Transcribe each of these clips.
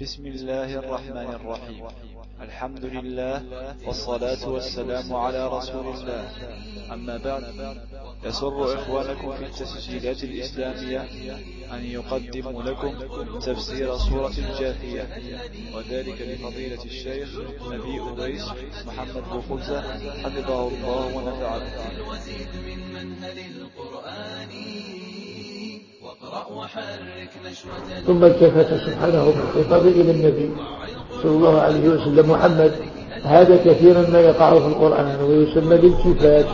بسم الله الرحمن الرحيم. الحمد لله والصلاة والسلام على رسول الله. أما بعد يسر إخوانكم في التسجيلات الإسلامية أن يقدموا لكم تفسير سورة الجاثية وذلك لفضيلة الشيخ نبي أويس محمد بوخزة حفظه الله ونفعه. ثم التفت سبحانه بالخطاب إلى النبي صلى الله عليه وسلم محمد. هذا كثيرا ما يقع في القرآن ويسمى الالتفات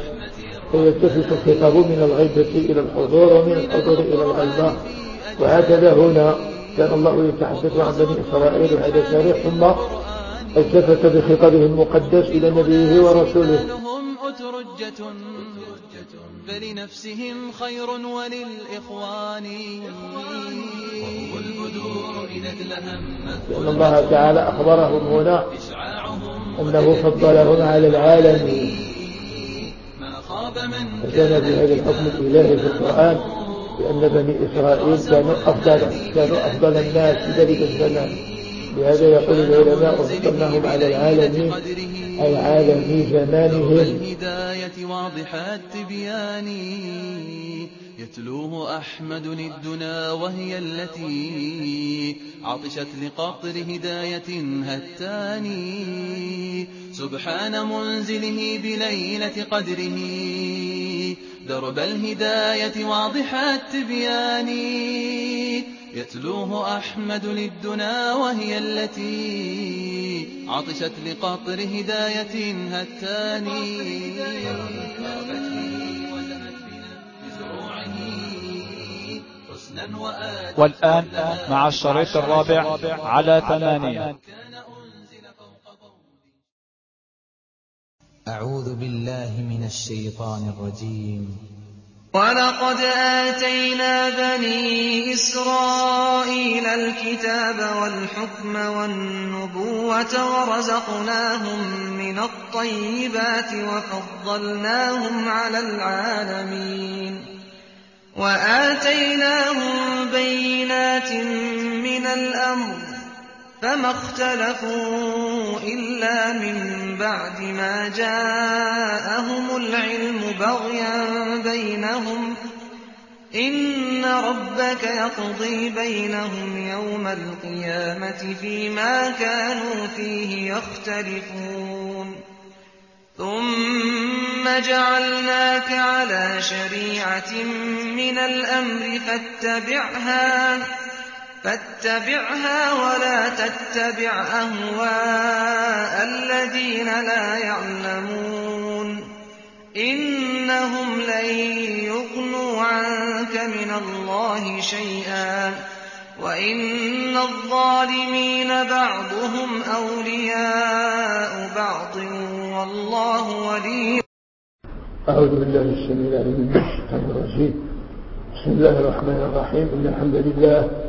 فيلتفت الخطاب من الغيبة إلى الحضور ومن الحضور إلى الغيبة. وهكذا هنا كان الله يتحدث عن بني إسرائيل وهذا تاريخ ثم التفت بخطابه المقدس إلى نبيه ورسوله. لهم أترجة فلنفسهم خير وللإخوان. وهو البدور إذا ادلهمت لأن الله تعالى أخبرهم هنا أنه فضلهم على العالمين ما خاب من فكان بهذا الحكم الإلهي في القرآن بأن بني إسرائيل كانوا أفضل كانوا أفضل الناس في ذلك الزمان. لهذا يقول العلماء فضلناهم على العالمين أي عالمي زمانهم والهداية واضح التبيان يتلوه أحمد الدنا وهي التي عطشت لقطر هداية هتاني. سبحان منزله بليلة قدره. درب الهداية واضح التبيان. يتلوه أحمد للدنا وهي التي عطشت لقطر هداية هتاني والآن مع الشريط الرابع على ثمانية. أعوذ بالله من الشيطان الرجيم. ولقد آتينا بني إسرائيل الكتاب والحكم والنبوة ورزقناهم من الطيبات وفضلناهم على العالمين. وآتيناهم بينات من الأمر فما اختلفوا إلا من بعد ما جاءهم العلم بغيا بينهم إن ربك يقضي بينهم يوم القيامة فيما كانوا فيه يختلفون. ثم جعلناك على شريعة من الأمر فاتبعها فاتبعها ولا تتبع أهواء الذين لا يعلمون. إنهم لن يغنوا عنك من الله شيئا. وإن الظالمين بعضهم أولياء بعض. والله ولي. أعوذ بالله السميع العليم من الشيطان الرجيم. بسم الله الرحمن الرحيم. إن الحمد لله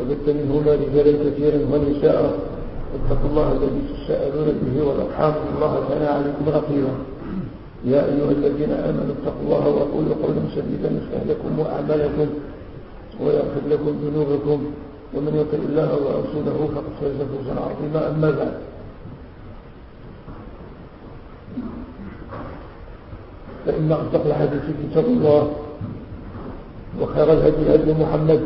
وبث منهما رجالا كثيرا ونساء واتقوا الله الذي تساءلون به والأرحام. إن الله كان عليكم رقيبا. يا أيها الذين آمنوا اتقوا الله وقولوا قولا سديدا يصلح لكم وأعمالكم ويغفر لكم ذنوبكم. ومن يطع الله ورسوله فقد فاز فوزا عظيما. أما بعد. فإن أصدق الحديث كتاب الله وخير الهدي هدي محمد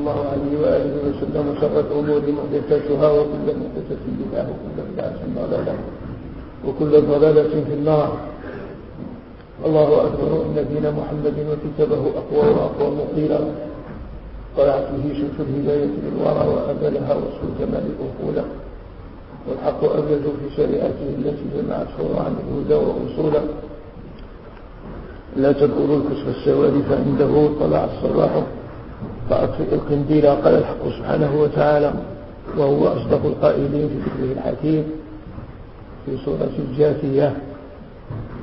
الله عليه وآله وسلم وشر الأمور محدثاتها وكل محدثة بدعة وكل بدعة ضلالة وكل ضلالة في النار. الله أكبر. إن دين محمد وكتابه أقوى وأقوى مقيلا. طلعت به شمس الهداية للورى وأبلها وصف الكمال الأقولة والحق أبلج في شريعته التي جمعت فروعا الهدى وأصولا لا تدخلوا الكسف السواد فعنده طلع الصباح. فأطفئ القنديل قال الحق سبحانه وتعالى وهو أصدق القائلين في ذكره الحكيم في سورة الجاثية.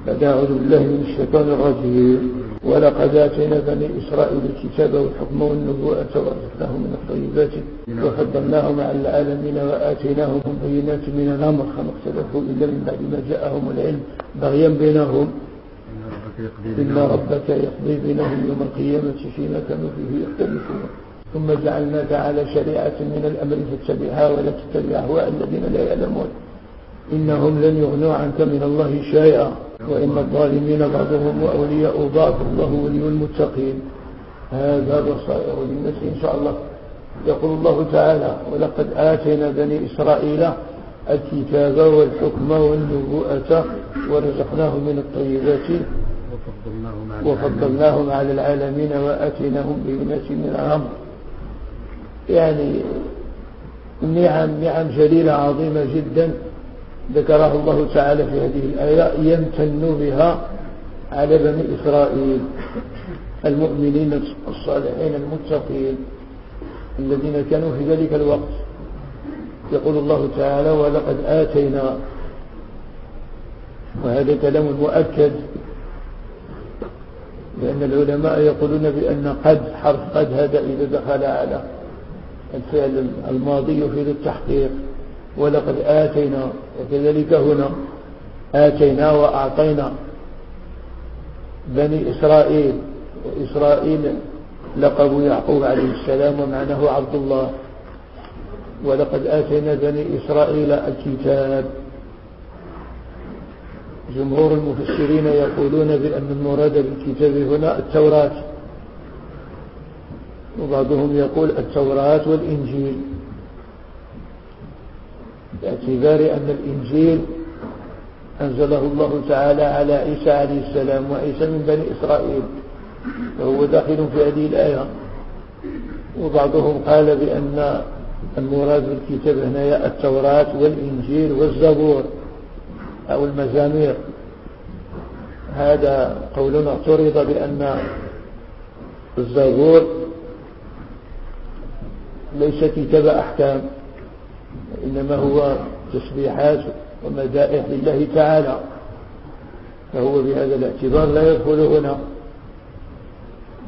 بعد أعوذ بالله من الشيطان الرجيم. ولقد آتينا بني إسرائيل الكتاب والحكم والنبوءة ورزقناهم من الطيبات وفضلناهم على العالمين وآتيناهم بينات من الأمر. فما اختلفوا إلا من بعد ما جاءهم العلم بغيا بينهم. إن ربك يقضي بينهم يوم القيامة فيما كانوا فيه يختلفون. ثم جعلناك على شريعة من الأمر فاتبعها ولا تتبع أهواء الذين لا يعلمون. إنهم لن يغنوا عنك من الله شيئا. وإن الظالمين بعضهم أولياء بعض. الله ولي المتقين. هذا بصائر للناس إن شاء الله. يقول الله تعالى ولقد آتينا بني إسرائيل الكتاب والحكم والنبوءة ورزقناهم من الطيبات وفضلناهم على العالمين وآتيناهم بينات من الأمر. يعني نعم نعم جليلة عظيمة جدا. ذكرها الله تعالى في هذه الآية يمتن بها على بني إسرائيل المؤمنين الصالحين المتقين الذين كانوا في ذلك الوقت. يقول الله تعالى ولقد آتينا وهذا كلام مؤكد. لأن العلماء يقولون بأن قد حرف قد هذا إذا دخل على الفعل الماضي يفيد التحقيق ولقد آتينا وكذلك هنا آتينا وأعطينا بني إسرائيل وإسرائيل لقب يعقوب عليه السلام ومعناه عبد الله ولقد آتينا بني إسرائيل الكتاب. جمهور المفسرين يقولون بأن المراد بالكتاب هنا التوراة. وبعضهم يقول التوراة والإنجيل. باعتبار أن الإنجيل أنزله الله تعالى على عيسى عليه السلام وعيسى من بني إسرائيل فهو داخل في هذه الآية. وبعضهم قال بأن المراد بالكتاب هنا التوراة والإنجيل والزبور. أو المزامير. هذا قولنا اعترض بأن الزبور ليس كتاب أحكام إنما هو تسبيحات ومدائح لله تعالى فهو بهذا الاعتبار لا يدخل هنا.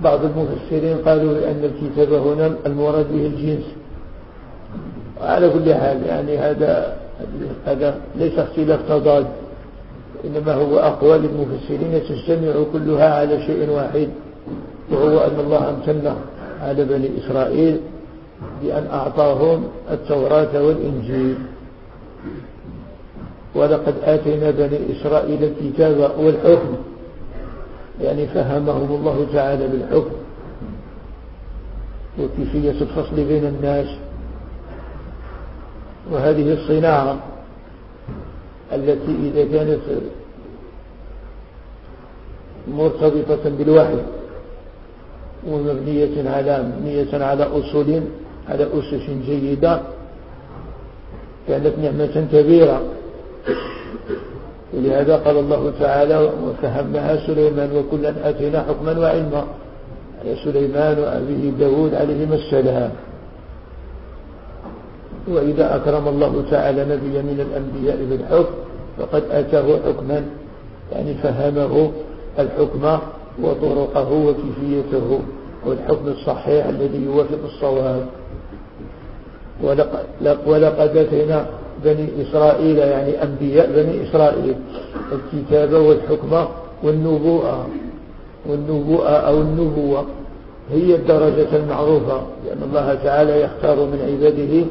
بعض المفسرين قالوا بأن الكتاب هنا المراد به الجنس. وعلى كل حال يعني هذا هذا ليس اختلاف تضاد إنما هو أقوال المفسرين تجتمع كلها على شيء واحد وهو أن الله امتن على بني إسرائيل بأن أعطاهم التوراة والإنجيل. ولقد آتينا بني إسرائيل الكتاب والحكم يعني فهمهم الله تعالى بالحكم. وكيفية الفصل بين الناس. وهذه الصناعة التي إذا كانت مرتبطة بالوحي ومبنية على مبنية على أصول على أسس جيدة كانت نعمة كبيرة. ولهذا قال الله تعالى وفهمها سليمان وكلا آتينا حكما وعلما. على سليمان وأبيه داود عليهما السلام. وإذا أكرم الله تعالى نبيا من الأنبياء بالحكم فقد آتاه حكما يعني فهمه الحكم وطرقه وكيفيته والحكم الصحيح الذي يوافق الصواب. ولقد أتينا بني إسرائيل يعني أنبياء بني إسرائيل الكتاب والحكمة والنبوءة. والنبوءة أو النبوة هي الدرجة المعروفة لأن الله تعالى يختار من عباده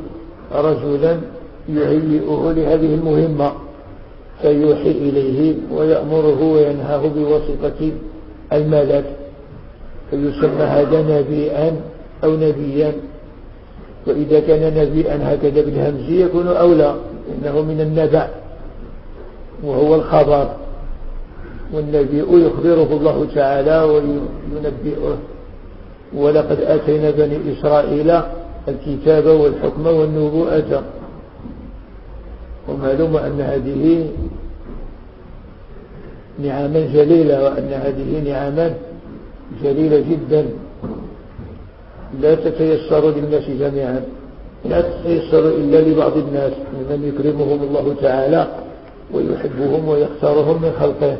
رجلا يهيئه لهذه المهمة فيوحي إليه ويأمره وينهاه بواسطة الملك فيسمى هذا نبيا أو نبيا. وإذا كان نبيا هكذا بالهمز يكون أولى إنه من النبع وهو الخبر. والنبي يخبره الله تعالى وينبئه. ولقد آتينا بني إسرائيل الكتاب والحكم والنبوءة. ومعلوم أن هذه نعما جليلة وأن هذه نعما جليلة جدا. لا تتيسر للناس جميعا لا تتيسر إلا لبعض الناس ممن يكرمهم الله تعالى ويحبهم ويختارهم من خلقه.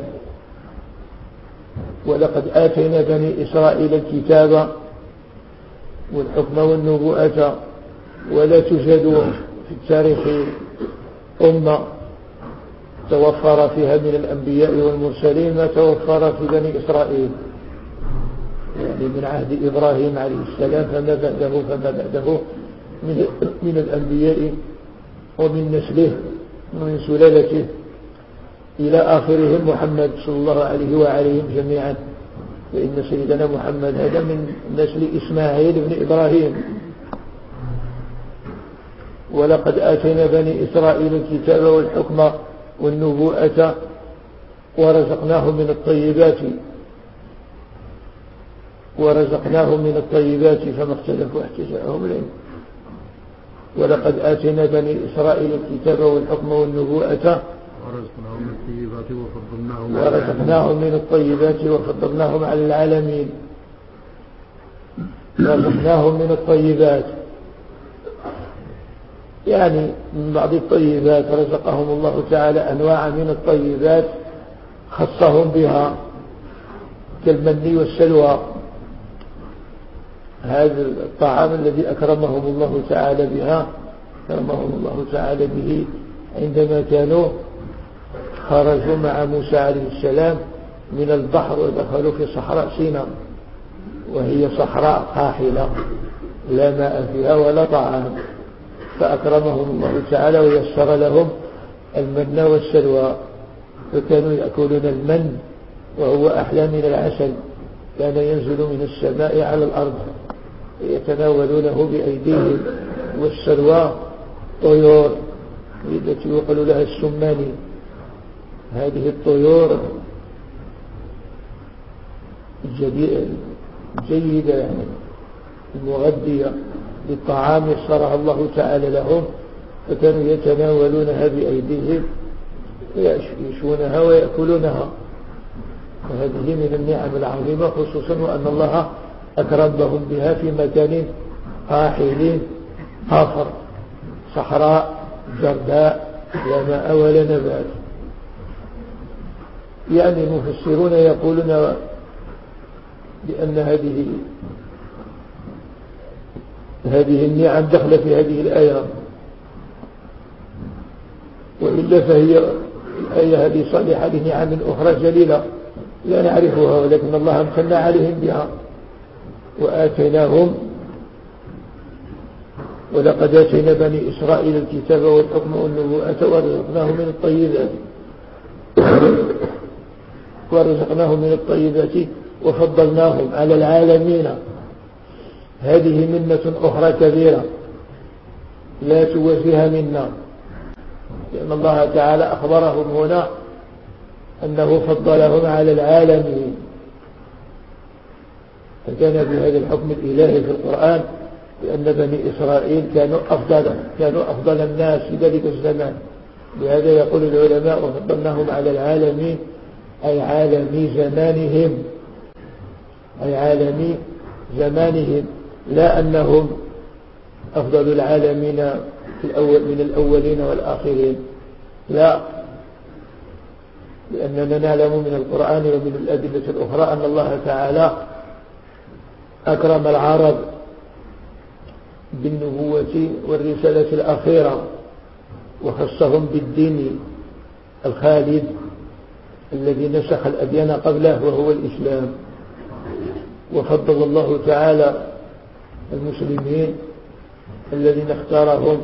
ولقد آتينا بني إسرائيل الكتاب والحكم والنبوءة ولا توجد في التاريخ أمة. توفر فيها من الأنبياء والمرسلين ما توفر في بني إسرائيل. يعني من عهد إبراهيم عليه السلام فما بعده فما بعده من, من الأنبياء ومن نسله ومن سلالته إلى آخرهم محمد صلى الله عليه وعليهم جميعا. فإن سيدنا محمد هذا من نسل إسماعيل بن إبراهيم. ولقد آتينا بني إسرائيل الكتاب والحكم والنبوءة ورزقناهم من الطيبات. ورزقناهم من الطيبات فما اختلفوا احتجاهم العلم ولقد آتينا بني إسرائيل الكتاب والحكم والنبوءة ورزقناهم من الطيبات وفضلناهم ورزقناهم من الطيبات وفضلناهم على العالمين. رزقناهم من الطيبات. يعني من بعض الطيبات رزقهم الله تعالى أنواع من الطيبات خصهم بها كالمن والسلوى. هذا الطعام الذي أكرمهم الله تعالى بها أكرمهم الله تعالى به عندما كانوا خرجوا مع موسى عليه السلام من البحر ودخلوا في صحراء سيناء وهي صحراء قاحلة لا ماء فيها ولا طعام. فأكرمهم الله تعالى ويسر لهم المن والسلوى فكانوا يأكلون المن وهو أحلى من العسل. كان ينزل من السماء على الأرض يتناولونه بأيديهم والسلوى طيور التي يقال لها السماني هذه الطيور جيدة يعني المغذية للطعام يسرها الله تعالى لهم فكانوا يتناولونها بأيديهم ويشونها ويأكلونها. وهذه من النعم العظيمة خصوصا وأن الله أكرمهم بها في مكان قاحل آخر صحراء جرداء لا ماء ولا نبات. يعني المفسرون يقولون بأن هذه هذه النعم دخل في هذه الآية. وإلا فهي الآية هذه صالحة لنعم أخرى جليلة لا نعرفها ولكن الله امتن عليهم بها وآتيناهم. ولقد آتينا بني إسرائيل الكتاب والحكم والنبوءة ورزقناهم من الطيبات. ورزقناهم من الطيبات وفضلناهم على العالمين. هذه منة أخرى كبيرة لا توفيها منا لأن الله تعالى أخبرهم هنا أنه فضلهم على العالمين. فكان بهذا الحكم الإلهي في القرآن بأن بني إسرائيل كانوا أفضل كانوا أفضل الناس في ذلك الزمان. لهذا يقول العلماء وفضلناهم على العالمين. أي عالم زمانهم. أي عالم زمانهم. لا أنهم أفضل العالمين في الأول من الأولين والآخرين. لا. لأننا نعلم من القرآن ومن الأدلة الأخرى أن الله تعالى أكرم العرب بالنبوة والرسالة الأخيرة وخصهم بالدين الخالد. الذي نسخ الأديان قبله وهو الإسلام. وفضل الله تعالى المسلمين الذين اختارهم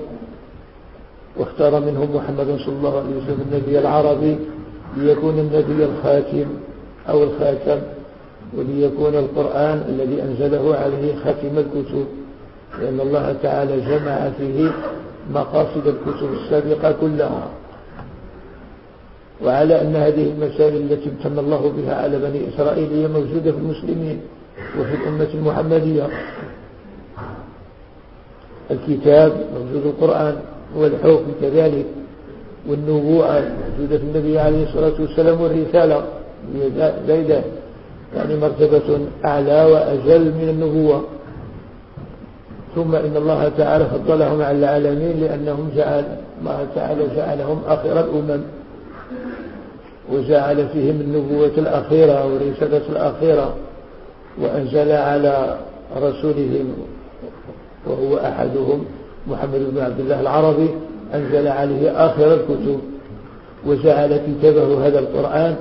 واختار منهم محمد صلى الله عليه وسلم النبي العربي ليكون النبي الخاتم أو الخاتم وليكون القرآن الذي أنزله عليه خاتم الكتب لأن الله تعالى جمع فيه مقاصد الكتب السابقة كلها. وعلى أن هذه المسائل التي امتن الله بها على بني إسرائيل هي موجودة في المسلمين وفي الأمة المحمدية. الكتاب موجود القرآن والحكم كذلك والنبوءة موجودة في النبي عليه الصلاة والسلام والرسالة زيدة يعني مرتبة أعلى وأجل من النبوة. ثم إن الله تعالى فضلهم على العالمين لأنهم جعل الله تعالى جعلهم آخر الأمم. وجعل فيهم النبوة الأخيرة والرسالة الأخيرة وأنزل على رسولهم وهو أحدهم محمد بن عبد الله العربي أنزل عليه آخر الكتب. وجعل كتابه هذا القرآن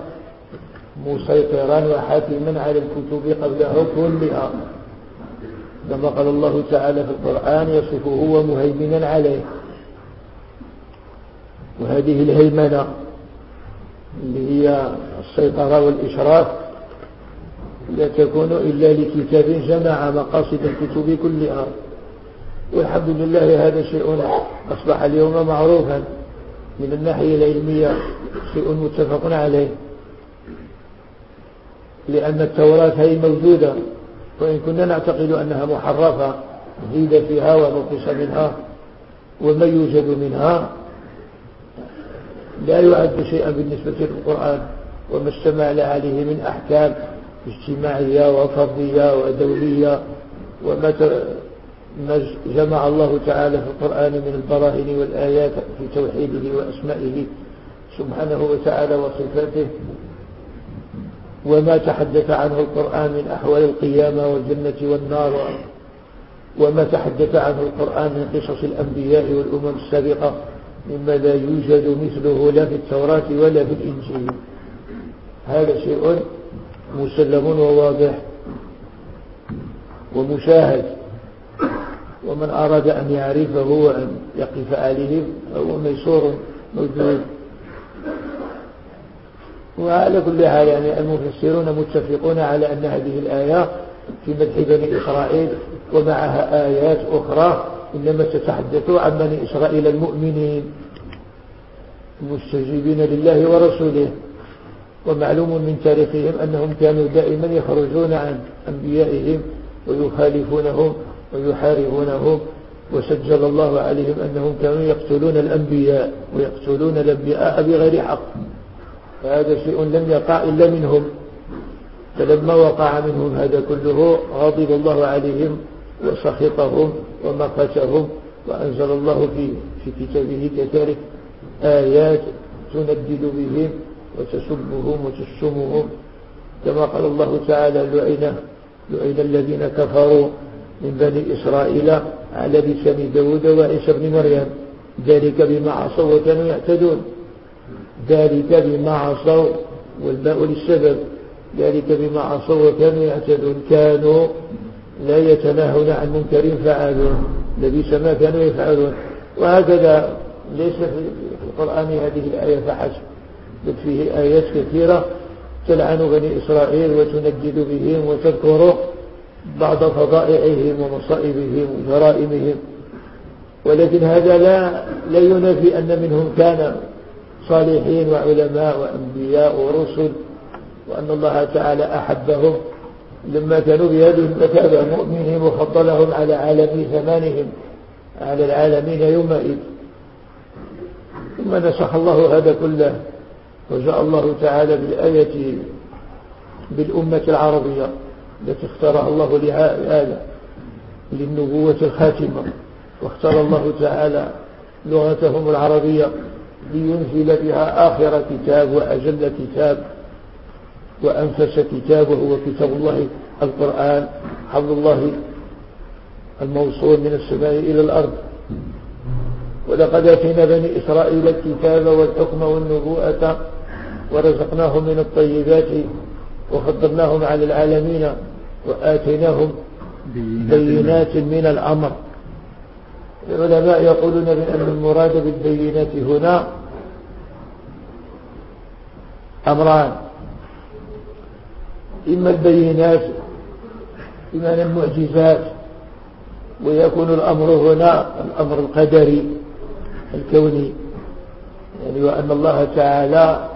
مسيطرا وحاكما على الكتب قبله كلها. كما قال الله تعالى في القرآن يصفه ومهيمنا عليه. وهذه الهيمنة اللي هي السيطرة والإشراف لا تكون إلا لكتاب جمع مقاصد الكتب كلها. والحمد لله هذا شيء أصبح اليوم معروفا من الناحية العلمية شيء متفق عليه. لأن التوراة هي موجودة وإن كنا نعتقد أنها محرفة زيد فيها ونقص منها وما يوجد منها لا يعد شيئا بالنسبة للقرآن وما اشتمل عليه من أحكام اجتماعية وفردية ودولية. وما جمع الله تعالى في القرآن من البراهين والآيات في توحيده وأسمائه سبحانه وتعالى وصفاته. وما تحدث عنه القرآن من أحوال القيامة والجنة والنار. وما تحدث عنه القرآن من قصص الأنبياء والأمم السابقة. مما لا يوجد مثله لا في التوراة ولا في الإنجيل. هذا شيء مسلم وواضح ومشاهد. ومن أراد أن يعرفه وأن يقف عليه فهو ميسور موجود. وعلى كل حال يعني المفسرون متفقون على أن هذه الآية في مدح بني إسرائيل ومعها آيات أخرى إنما تتحدث عن بني إسرائيل المؤمنين المستجيبين لله ورسوله. ومعلوم من تاريخهم أنهم كانوا دائما يخرجون عن أنبيائهم ويخالفونهم ويحاربونهم. وسجل الله عليهم أنهم كانوا يقتلون الأنبياء ويقتلون الأنبياء بغير حق. فهذا شيء لم يقع إلا منهم. فلما وقع منهم هذا كله غضب الله عليهم وسخطهم ومقتهم وأنزل الله في, في كتابه كذلك آيات تندد بهم وتسبهم وتشتمهم. كما قال الله تعالى لعن لعن الذين كفروا من بني إسرائيل على لسان داود وعيسى بن مريم. ذلك بما عصوا وكانوا يعتدون. ذلك بما عصوا والماء للسبب. ذلك بما عصوا وكانوا يعتدون. كانوا لا يتناهون عن منكر فعلوه. لبيس ما كانوا يفعلون. وهكذا ليس في القرآن هذه الآية فحسب بل فيه آيات كثيرة تلعن بني إسرائيل وتندد بهم وتذكر بعض فضائعهم ومصائبهم وجرائمهم. ولكن هذا لا لا ينافي أن منهم كان صالحين وعلماء وأنبياء ورسل وأن الله تعالى أحبهم. لما كانوا بهذه المثابة مؤمنين وفضلهم على عالم زمانهم على العالمين يومئذ. ثم نسخ الله هذا كله وجاء الله تعالى بالآية بالأمة العربية التي اختارها الله لهذا للنبوة الخاتمة. واختار الله تعالى لغتهم العربية لينزل بها آخر كتاب وأجل كتاب. وأنفس كتاب وهو كتاب الله القرآن حفظ الله الموصول من السماء إلى الأرض. ولقد أتينا بني إسرائيل الكتاب والحكم والنبوءة ورزقناهم من الطيبات وفضلناهم على العالمين وآتيناهم بينات من الأمر. العلماء يقولون بأن المراد بالبينات هنا أمران. إما البينات بمعنى المعجزات ويكون الأمر هنا الأمر القدري الكوني. يعني وأن الله تعالى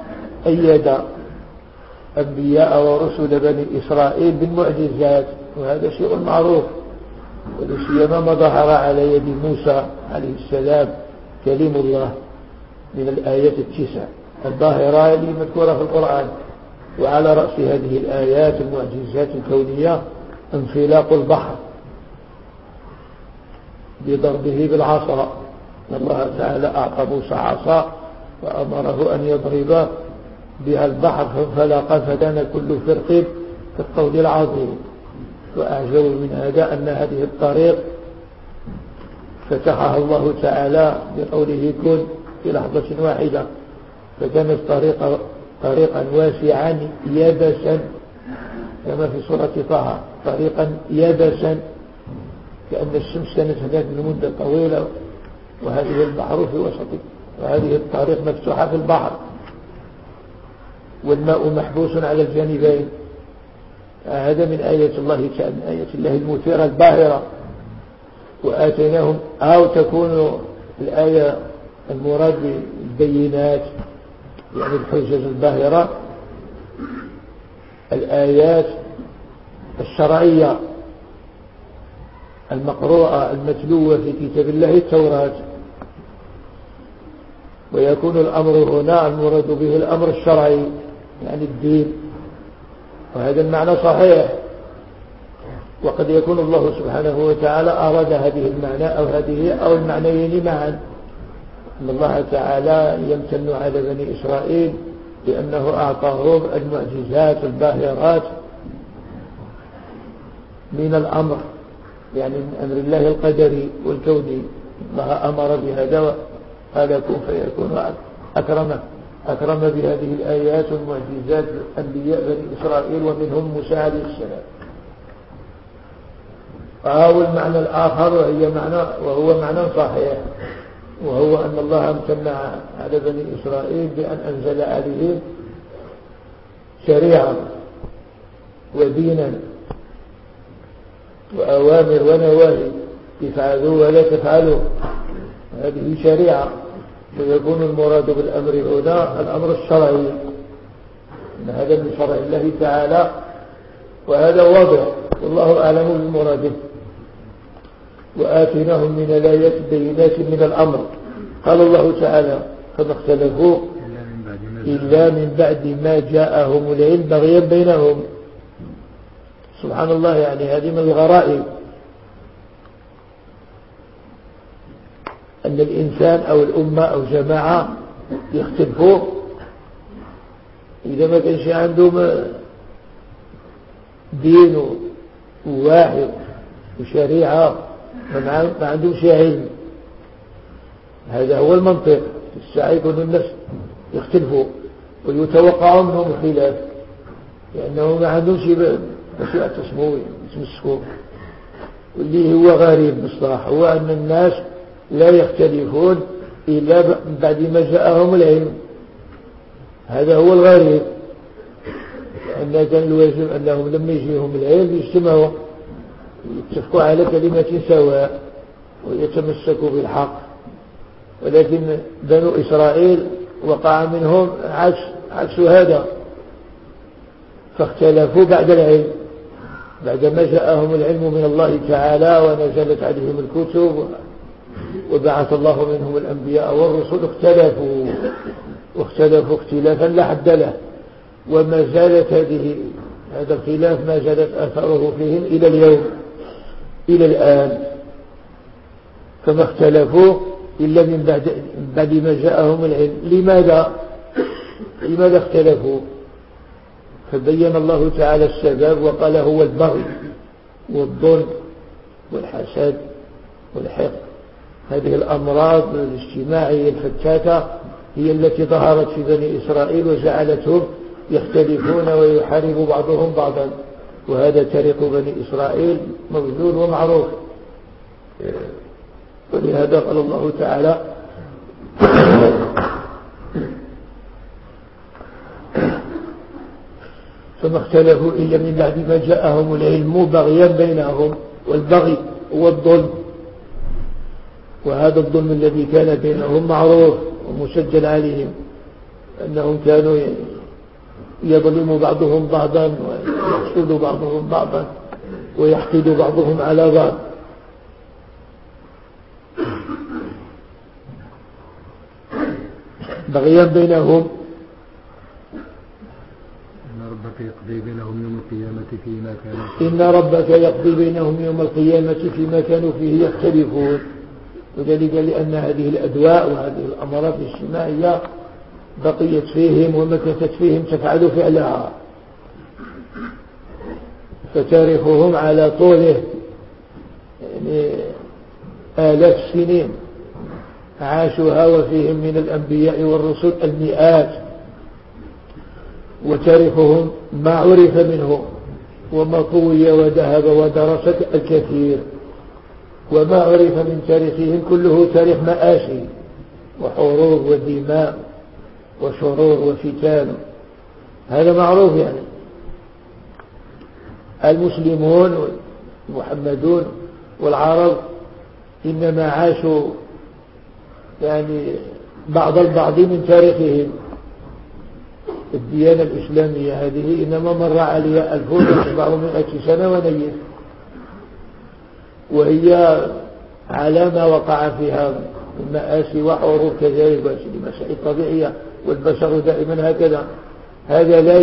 أيد أنبياء ورسل بني إسرائيل بالمعجزات وهذا شيء معروف ولسيما ما ظهر على يد موسى عليه السلام كلم الله من الآيات التسع الظاهرة المذكورة في القرآن. وعلى رأس هذه الآيات المعجزات الكونية انفلاق البحر بضربه بالعصا. الله تعالى أعطى موسى عصا وأمره أن يضرب بها البحر فانفلق فكان كل فرق كالطول العظيم. وأعجب من هذا أن هذه الطريق فتحها الله تعالى بقوله كن في لحظة واحدة. فكانت طريقا طريقا واسعا يبسا كما في سورة طه طريقا يبسا كأن الشمس كانت هناك لمدة طويلة وهذه البحر في وسطه وهذه الطريق مفتوحة في البحر. والماء محبوس على الجانبين. هذا من آية الله من آية الله المثيرة الباهرة. وآتيناهم أو تكون الآية المراد بالبينات. يعني الحجج الباهرة الآيات الشرعية المقروءة المتلوة في كتاب الله التوراة. ويكون الأمر هنا المراد به الأمر الشرعي يعني الدين. وهذا المعنى صحيح. وقد يكون الله سبحانه وتعالى أراد هذه المعنى أو هذه أو المعنيين معا. أن الله تعالى يمتن على بني إسرائيل لأنه أعطاهم المعجزات الباهرات من الأمر يعني من أمر الله القدري والكوني. الله أمر بهذا قال كن فيكون أكرمه أكرم بهذه الآيات والمعجزات أنبياء بني إسرائيل ومنهم موسى عليه السلام. أو المعنى الآخر وهي معنى وهو معنى صحيح. وهو أن الله امتنع على بني إسرائيل بأن أنزل عليهم شريعة ودينا وأوامر ونواهي. تفعلوا ولا تفعلوا. هذه شريعة. فيكون المراد بالأمر هنا الأمر الشرعي. إن هذا من شرع الله تعالى. وهذا واضح. والله أعلم بالمراد وآتيناهم من الآيات بينات من الأمر. قال الله تعالى فما اختلفوا إلا من بعد ما جاءهم العلم بغيا بينهم. سبحان الله يعني هذه من الغرائب. أن الإنسان أو الأمة أو جماعة يختلفوا. إذا ما كانش عندهم دين واحد وشريعة ما عندهمش علم هذا هو المنطق. الساعة يكون الناس يختلفوا ويتوقع منهم الخلاف. لأنه ما عندهمش مشيئة تسمو يتمسكوا. واللي هو غريب بصراحة هو أن الناس لا يختلفون إلا بعد ما جاءهم العلم. هذا هو الغريب. لأن كان الواجب أنهم لما يجيهم العلم يجتمعوا يتفقوا على كلمة سواء ويتمسكوا بالحق. ولكن بنو إسرائيل وقع منهم عكس, عكس هذا فاختلفوا بعد العلم. بعدما جاءهم العلم من الله تعالى ونزلت عليهم الكتب وبعث الله منهم الأنبياء والرسل اختلفوا. واختلفوا اختلافا لا حد له. وما زالت هذه هذا الخلاف ما زالت أثره فيهم إلى اليوم. إلى الآن فما اختلفوا إلا من بعد, بعد ما جاءهم العلم. لماذا؟ لماذا اختلفوا؟ فبين الله تعالى السبب وقال هو البغي والظلم والحسد والحقد. هذه الأمراض الاجتماعية الفتاكة هي التي ظهرت في بني إسرائيل وجعلتهم يختلفون ويحارب بعضهم بعضا. وهذا تاريخ بني إسرائيل موجود ومعروف. ولهذا قال الله تعالى فما اختلفوا إلا من بعد ما جاءهم العلم بغيا بينهم والبغي هو الظلم. وهذا الظلم الذي كان بينهم معروف ومسجل عليهم أنهم كانوا يظلم بعضهم بعضا ويحسد بعضهم بعضا ويحقد بعضهم على بعض. بغيا بينهم. إن ربك يقضي بينهم يوم القيامة فيما كانوا فيه. إن ربك يقضي بينهم يوم القيامة فيما كانوا فيه يختلفون. وذلك لأن هذه الأدواء وهذه الأمراض الاجتماعية بقيت فيهم ومكثت فيهم تفعل فعلها. فتاريخهم على طوله يعني آلاف السنين. عاشوها وفيهم من الأنبياء والرسل المئات. وتاريخهم ما عرف منه وما طوي وذهب ودرس الكثير. وما عرف من تاريخهم كله تاريخ مآسي وحروب ودماء. وشرور وفتان هذا معروف يعني. المسلمون والمحمدون والعرب إنما عاشوا يعني بعض البعض من تاريخهم. الديانة الإسلامية هذه إنما مر عليها 1400 سنة ونيف وهي على ما وقع فيها مآسي وحروب كذلك مسائل طبيعية والبشر دائما هكذا. هذا لا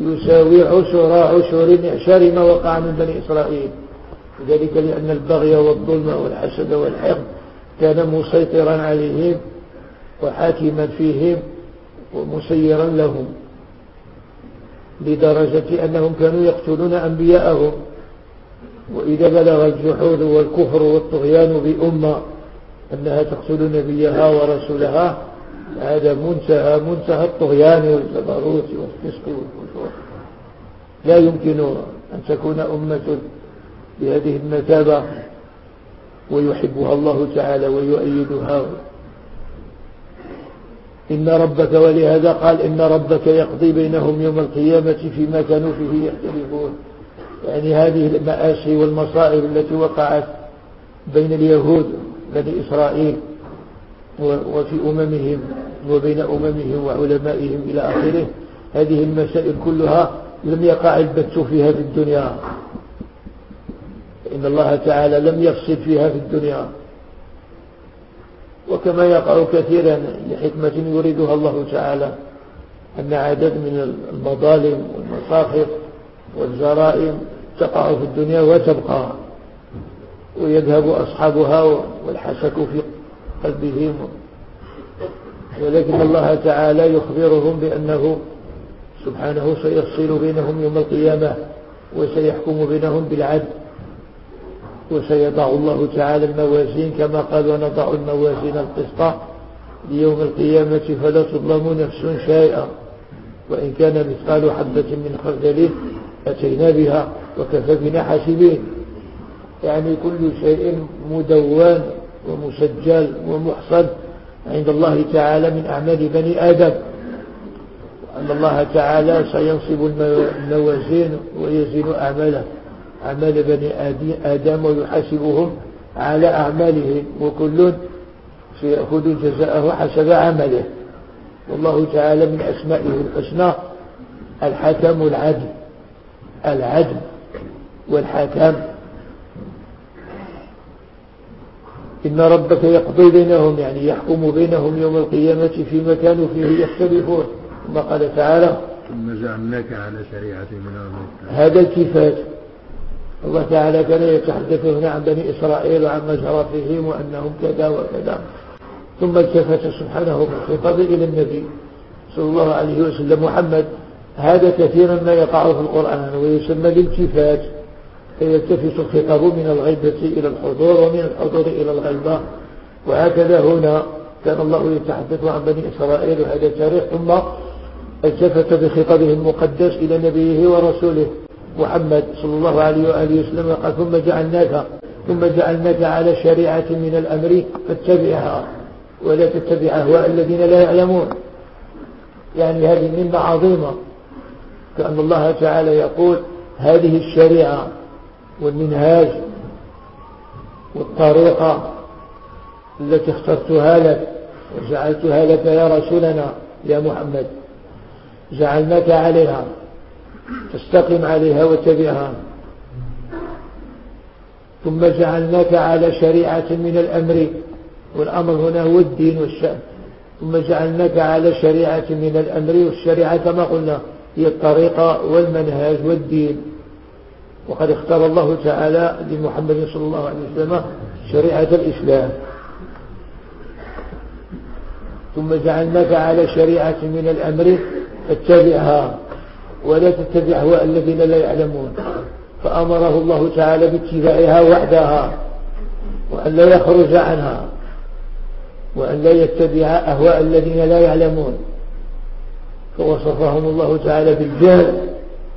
يساوي عشر عشر إعشار ما وقع من بني إسرائيل. ذلك لأن البغي والظلم والحسد والحقد كان مسيطرا عليهم وحاكما فيهم ومسيرا لهم لدرجة أنهم كانوا يقتلون أنبياءهم. وإذا بلغ الجحود والكفر والطغيان بأمة أنها تقتل نبيها ورسولها هذا منتهى منتهى الطغيان والجبروت والفسق والفجور لا يمكن أن تكون أمة بهذه المثابة ويحبها الله تعالى ويؤيدها. إن ربك ولهذا قال إن ربك يقضي بينهم يوم القيامة فيما كانوا فيه يختلفون. يعني هذه المآسي والمصائب التي وقعت بين اليهود بني إسرائيل وفي أممهم. وبين أممهم وعلمائهم إلى آخره. هذه المسائل كلها لم يقع البت فيها في الدنيا. إن الله تعالى لم يفسد فيها في الدنيا. وكما يقع كثيرا لحكمة يريدها الله تعالى. أن عدد من المظالم والمصاخب والجرائم تقع في الدنيا وتبقى. ويذهب أصحابها والحسك في قلبهم. ولكن الله تعالى يخبرهم بأنه سبحانه سيفصل بينهم يوم القيامة وسيحكم بينهم بالعدل. وسيضع الله تعالى الموازين كما قال ونضع الموازين القسط ليوم القيامة فلا تظلم نفس شيئا. وإن كان مثقال حبة من خردل أتينا بها وكفى بنا حاسبين يعني كل شيء مدون ومسجل ومحصن عند الله تعالى من أعمال بني آدم. وأن الله تعالى سينصب الموازين ويزين أعماله أعمال بني آدم ويحاسبهم على أعمالهم. وكل سيأخذ جزاءه حسب عمله. والله تعالى من أسمائه الحسنى الحكم العدل العدل والحكم. إن ربك يقضي بينهم يعني يحكم بينهم يوم القيامة فيما كانوا فيه يختلفون. ثم قال تعالى ثم جعلناك على شريعة من أمرك هذا الكفاية. الله تعالى كان يتحدث هنا عن بني إسرائيل وعن ما جرى فيهم وأنهم كذا وكذا. ثم التفت سبحانه بالخطاب إلى النبي صلى الله عليه وسلم. محمد هذا كثيرا ما يقع في القرآن ويسمى الالتفات فيلتفت الخطاب من الغيبة إلى الحضور ومن الحضور إلى الغيبة. وهكذا هنا كان الله يتحدث عن بني إسرائيل وهذا التاريخ ثم التفت بخطابه المقدس إلى نبيه ورسوله محمد صلى الله عليه وآله وسلم قال ثم جعلناك ثم جعلناك على شريعة من الأمر فاتبعها ولا تتبع أهواء الذين لا يعلمون. يعني هذه منة عظيمة كأن الله تعالى يقول هذه الشريعة والمنهاج والطريقة التي اخترتها لك وجعلتها لك يا رسولنا يا محمد. جعلناك عليها فاستقم عليها واتبعها ثم جعلناك على شريعة من الأمر والأمر هنا هو الدين والشأن. ثم جعلناك على شريعة من الأمر والشريعة كما قلنا هي الطريقة والمنهج والدين. وقد اختار الله تعالى لمحمد صلى الله عليه وسلم شريعة الإسلام. ثم جعلناك على شريعة من الأمر فاتبعها ولا تتبع هواء الذين لا يعلمون. فأمره الله تعالى باتباعها وحدها وأن لا يخرج عنها وأن لا يتبع أهواء الذين لا يعلمون. فوصفهم الله تعالى بالجهل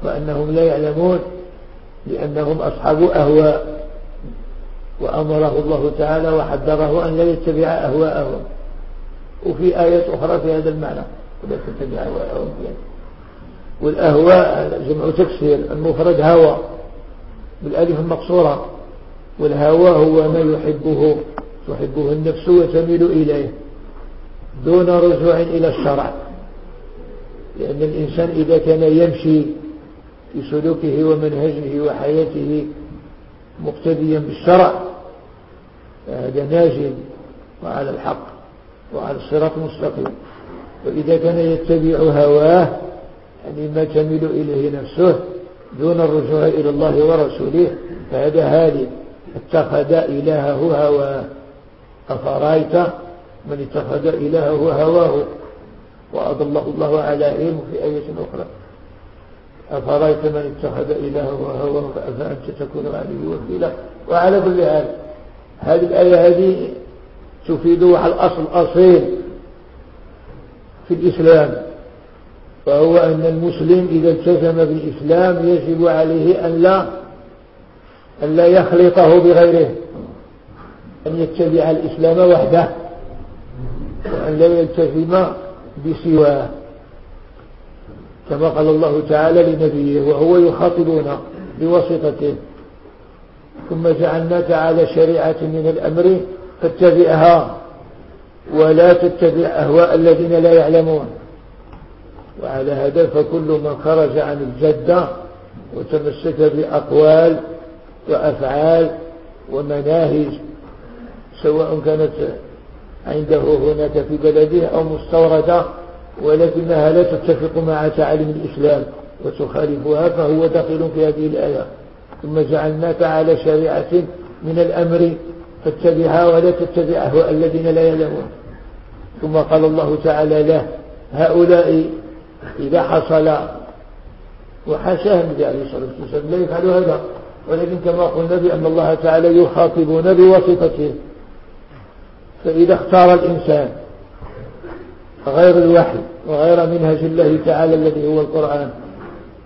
وأنهم لا يعلمون. لأنهم أصحاب أهواء وأمره الله تعالى وحذره أن لا يتبع أهواءهم. وفي آيات أخرى في هذا المعنى ولا تتبع أهواءهم. والأهواء جمع تكسير المفرد هوى. بالألف المقصورة والهوى هو ما يحبه تحبه النفس وتميل إليه دون رجوع إلى الشرع. لأن الإنسان إذا كان يمشي في سلوكه ومنهجه وحياته مقتديا بالشرع فهذا ناجل وعلى الحق وعلى الصراط المستقيم. وإذا كان يتبع هواه يعني ما تميل إليه نفسه دون الرجوع إلى الله ورسوله فهذا هالك اتخذ إلهه هواه. أفرأيت من اتخذ إلهه هواه؟ وأضله الله على علم في آية أخرى. أفرأيت من اتخذ إلهه هواه فأنت تكون عليه وكيلا؟ وعلى كل حال هذه الآية هذه تفيد الأصل أصيل في الإسلام وهو أن المسلم إذا التزم بالإسلام يجب عليه أن لا أن لا يخلطه بغيره أن يتبع الإسلام وحده وأن لا يلتزم بسواه. كما قال الله تعالى لنبيه وهو يخاطبنا بواسطته. ثم جعلناك على شريعة من الأمر فاتبعها ولا تتبع أهواء الذين لا يعلمون. وعلى هذا فكل من خرج عن الجدة وتمسك بأقوال وأفعال ومناهج سواء كانت عنده هناك في بلده أو مستوردة ولكنها لا تتفق مع تعاليم الإسلام وتخالفها فهو داخل في هذه الآية. ثم جعلناك على شريعة من الأمر فاتبعها ولا تتبع أهواء الذين لا يعلمون. ثم قال الله تعالى له هؤلاء إذا حصل وحاشاه النبي عليه الصلاة والسلام لا يفعل هذا. ولكن كما قلنا بأن الله تعالى يخاطبنا بواسطته. فإذا اختار الإنسان غير الوحي وغير منهج الله تعالى الذي هو القرآن.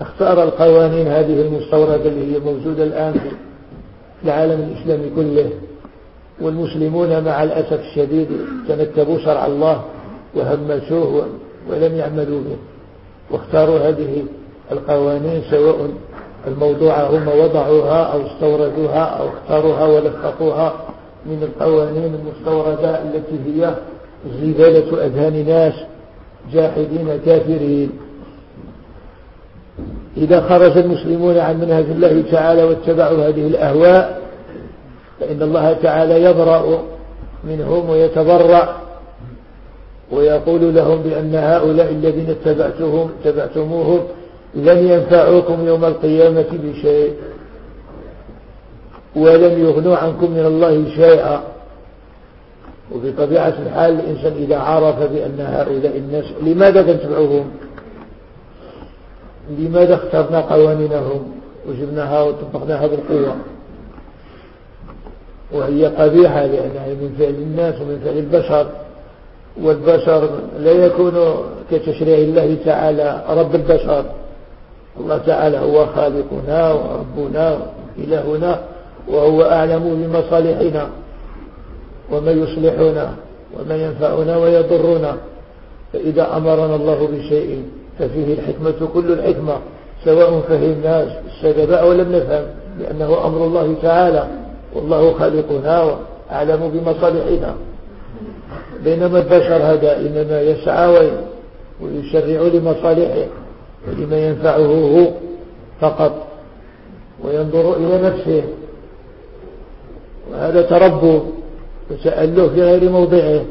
اختار القوانين هذه المستوردة اللي هي موجودة الآن في العالم الإسلامي كله. والمسلمون مع الأسف الشديد تنكبوا شرع الله وهمشوه ولم يعملوا به. واختاروا هذه القوانين سواء الموضوع هم وضعوها أو استوردوها أو اختاروها ولفقوها من القوانين المستوردة التي هي زبالة أذهان ناس جاحدين كافرين. إذا خرج المسلمون عن منهج الله تعالى واتبعوا هذه الأهواء فإن الله تعالى يبرأ منهم ويتبرأ ويقول لهم بأن هؤلاء الذين اتبعتهم اتبعتموهم لن ينفعوكم يوم القيامة بشيء ولن يغنوا عنكم من الله شيئا. وبطبيعة الحال الإنسان إذا عرف بأن هؤلاء الناس لماذا تتبعوهم لماذا اخترنا قوانينهم؟ وجبناها وطبقناها بالقوة. وهي قبيحة لأنها من فعل الناس ومن فعل البشر. والبشر لا يكون كتشريع الله تعالى رب البشر. الله تعالى هو خالقنا وربنا وإلهنا وهو أعلم بمصالحنا. وما يصلحنا وما ينفعنا ويضرنا. فإذا أمرنا الله بشيء ففيه الحكمة كل الحكمة سواء فهمنا السبب أو لم نفهم لأنه أمر الله تعالى. والله خالقنا وأعلم بمصالحنا. بينما البشر هذا إنما يسعى ويشرع لمصالحه ولما ينفعه هو فقط وينظر إلى نفسه. وهذا تربو وتأله في غير موضعه.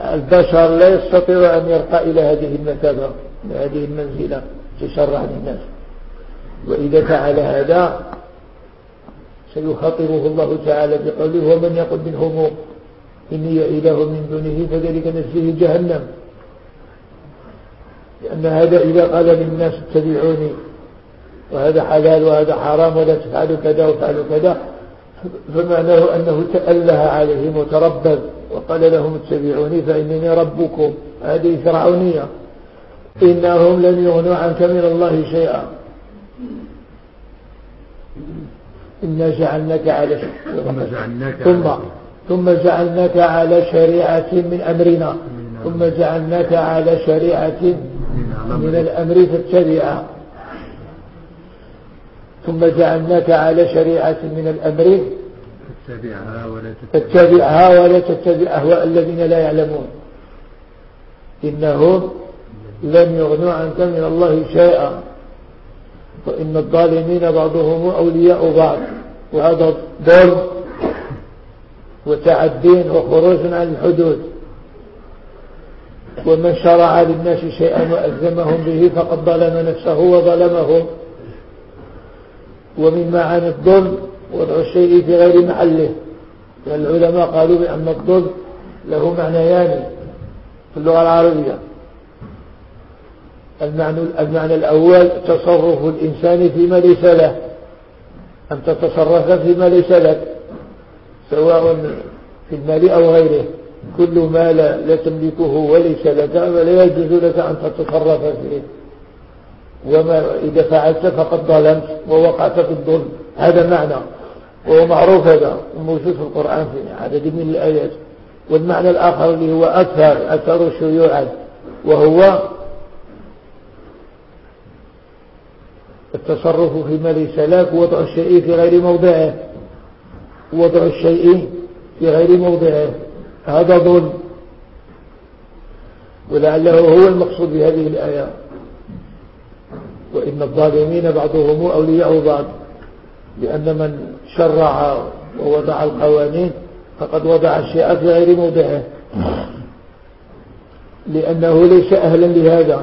البشر لا يستطيع أن يرقى إلى هذه المثابة إلى هذه المنزلة تشرع للناس وإذا فعل هذا سيخاطبه الله تعالى بقوله ومن يقل منهم إني إله من دونه فذلك نسله جهنم. لأن هذا إذا قال للناس اتبعوني وهذا حلال وهذا حرام ولا تفعلوا كذا وفعلوا كذا فمعناه أنه تأله عليهم وتربذ وقال لهم اتبعوني فإنني ربكم. هذه فرعونية. إنهم لن يغنوا عنك من الله شيئا. إنا جعلناك على ثم جعلناك ثم ثم جعلناك على شريعة من أمرنا. ثم جعلناك على شريعة من الأمر فاتبعها ثم جعلناك على شريعة من الأمر. اتبعها ولا فاتبعها ولا تتبع أهواء الذين لا يعلمون. إنهم لن يغنوا عنك من الله شيئا. وإن الظالمين بعضهم أولياء بعض. وهذا ظلم وتعدين وخروج عن الحدود. ومن شرع للناس شيئا وألزمهم به فقد ظلم نفسه وظلمهم. ومن معاني الظلم وضع الشيء في غير محله. العلماء قالوا بأن الظلم له معنيان في اللغة العربية. المعنى, المعنى الأول تصرف الإنسان فيما ليس له. أن تتصرف فيما ليس لك سواء في المال أو غيره. كل ما لا, لا تملكه وليس لك فلا يجوز لك أن تتصرف فيه. وما إذا فعلت فقد ظلمت ووقعت في الظلم. هذا معنى. وهو معروف هذا. وموجود في القرآن في عدد من الآيات. والمعنى الآخر اللي هو أكثر أكثر شيوعا. وهو التصرف فيما ليس لك وضع الشيء في غير موضعه. وضع الشيء في غير موضعه. هذا ظلم. ولعله هو المقصود بهذه الآية. وإن الظالمين بعضهم أولياء بعض لأن من شرع ووضع القوانين فقد وضع الشيء في غير موضعه. لأنه ليس أهلا لهذا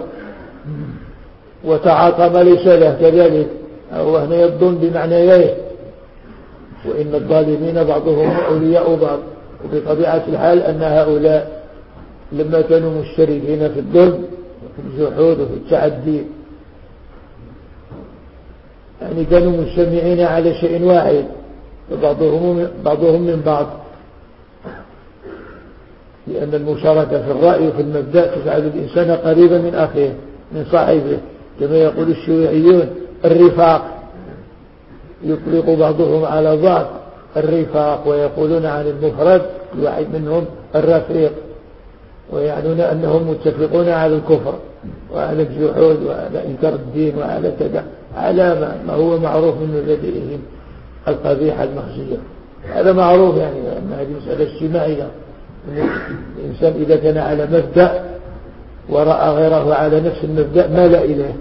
وتعاطى ما ليس له كذلك أو هنا يظن بمعنييه. وإن الظالمين بعضهم أولياء بعض وبطبيعة الحال أن هؤلاء لما كانوا مشتركين في الظلم وفي الجحود وفي التعدي يعني كانوا مجتمعين على شيء واحد وبعضهم بعضهم من بعض. لأن المشاركة في الرأي وفي المبدأ تجعل الإنسان قريبا من أخيه من صاحبه كما يقول الشيوعيون الرفاق. يطلق بعضهم على بعض الرفاق ويقولون عن المفرد الواحد منهم الرفيق. ويعنون أنهم متفقون على الكفر وعلى الجحود وعلى إنكار الدين وعلى كذا. على ما هو معروف من مبادئهم القبيحة المخزية هذا معروف يعني أن هذه مسألة اجتماعية. الإنسان إذا كان على مبدأ ورأى غيره على نفس المبدأ مال إليه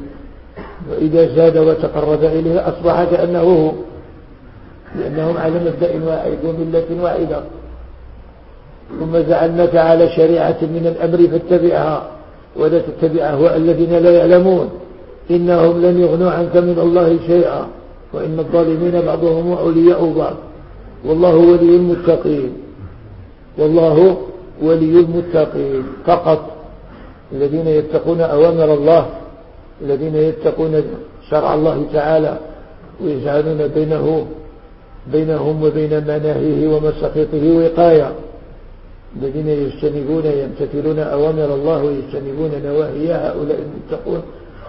وإذا زاد وتقرب إليه أصبح كأنه هو. لأنهم على مبدأ واحد وملة واحدة. ثم جعلناك على شريعة من الأمر فاتبعها ولا تتبع أهواء الذين لا يعلمون. إنهم لن يغنوا عنك من الله شيئا وإن الظالمين بعضهم أولياء بعض. والله ولي المتقين. والله ولي المتقين. فقط الذين يتقون أوامر الله الذين يتقون شرع الله تعالى ويجعلون بينه بينهم وبين مناهيه ومساقطه وقاية. الذين يجتنبون يمتثلون أوامر الله ويجتنبون نواهيه هؤلاء المتقون.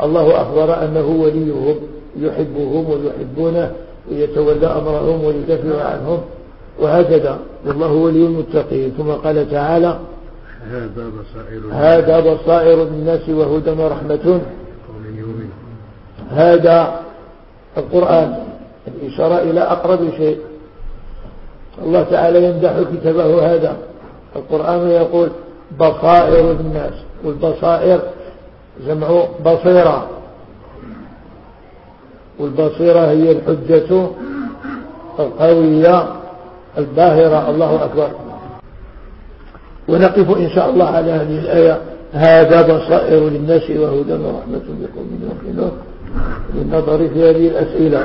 الله أخبر أنه وليهم يحبهم ويحبونه ويتولى أمرهم ويدافع عنهم. وهكذا والله ولي المتقين. ثم قال تعالى هذا بصائر هذا بصائر للناس وهدى ورحمة. هذا القرآن الإشارة إلى أقرب شيء. الله تعالى يمدح كتابه هذا. القرآن يقول بصائر للناس والبصائر جمع بصيرة. والبصيرة هي الحجة القوية الباهرة. الله أكبر. ونقف إن شاء الله على هذه الآية. هذا بصائر للناس وهدى ورحمة لقوم يؤمنون للنظر في هذه الأسئلة.